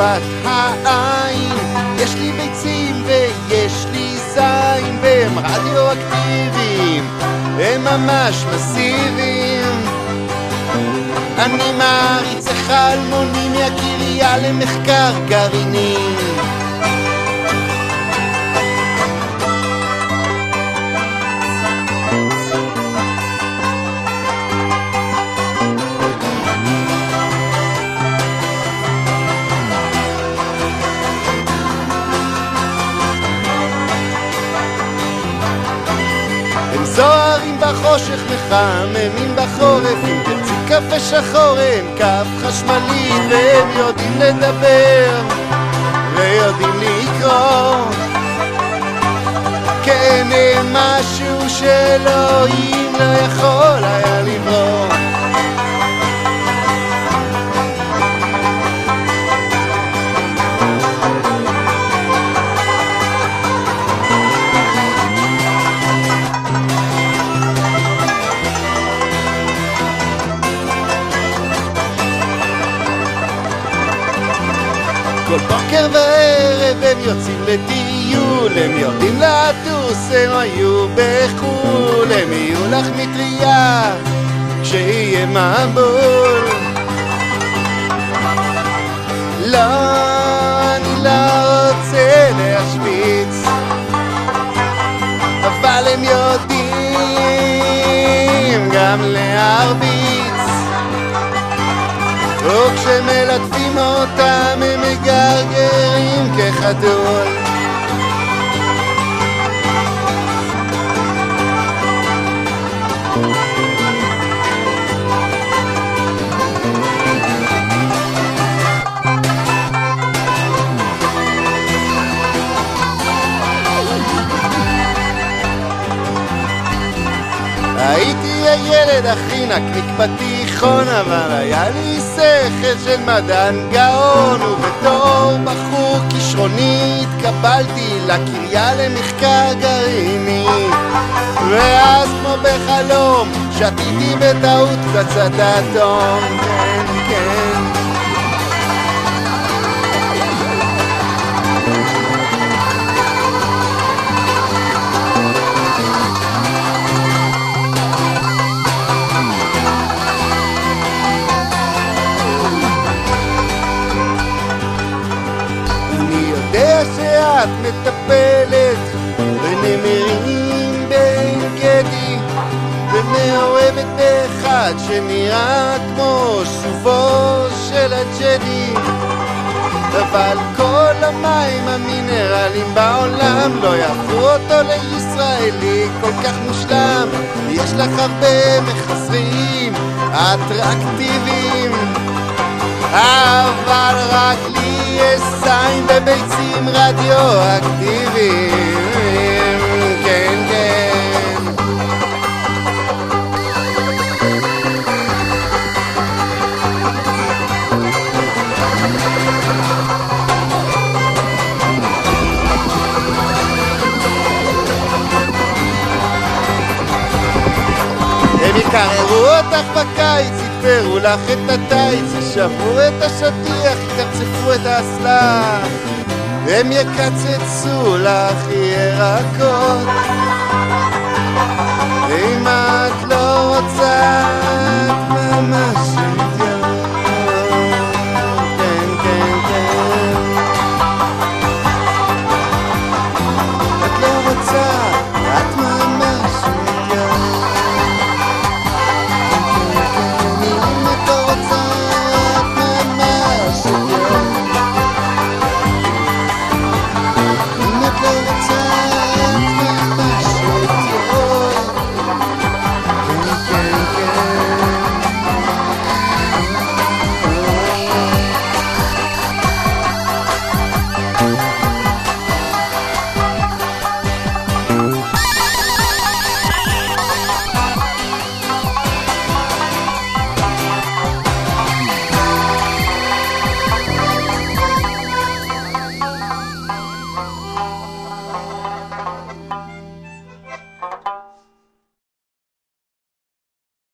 בשפת העין. יש לי ביצים ויש לי זין והם רדיואקטיביים הם ממש מסיביים. אני מעריץ החלמונים מהקריה למחקר גרעיני. בחושך מחממים בחורף אם תרצי קפה שחור הם כף חשמלי והם יודעים לדבר ויודעים לקרוא. כן הם משהו שאלוהים לא יכול כל בוקר וערב הם יוצאים לטיול, הם יודעים לטוס, הם היו בחו"ל, הם יהיו לך מטריה כשיהיה מבול. לא, אני לא רוצה להשוויץ, אבל הם יודעים גם להרביץ. וכשמלטפים אותם הם מגרגרים כחתול הייתי הילד הכי נקניק בתיכון אבל היה לי שכל של מדען גאון ובתור בחור כישרוני התקבלתי לקריה למחקר גרעיני. ואז כמו בחלום שתיתי בטעות פצצת אטום. כן כן שאת מטפלת בנמרים בעין גדי ומאוהבת באחד שנראה כמו שובו של הג'די. אבל כל המים המינרלים בעולם לא יהפכו אותו לישראלי כל כך מושלם. יש לך הרבה מחסרים אטרקטיביים. אבל רק לי יש זין בביצים רדיואקטיביים. כן כן. הם יקררו אותך בקיץ, ישברו לך את הטיץ, ישברו את השטיח, יקצפו את האסלה. הם יקצצו לך ירקות. אם את לא רוצה... Thank